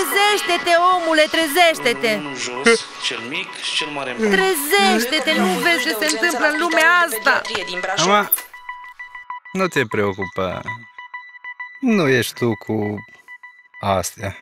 Trezește-te, omule, trezește-te! Unul jos, cel mic și cel mare în Trezește-te, nu vezi ce se întâmplă în lumea asta? Mama, nu te preocupa. Nu ești tu cu astea.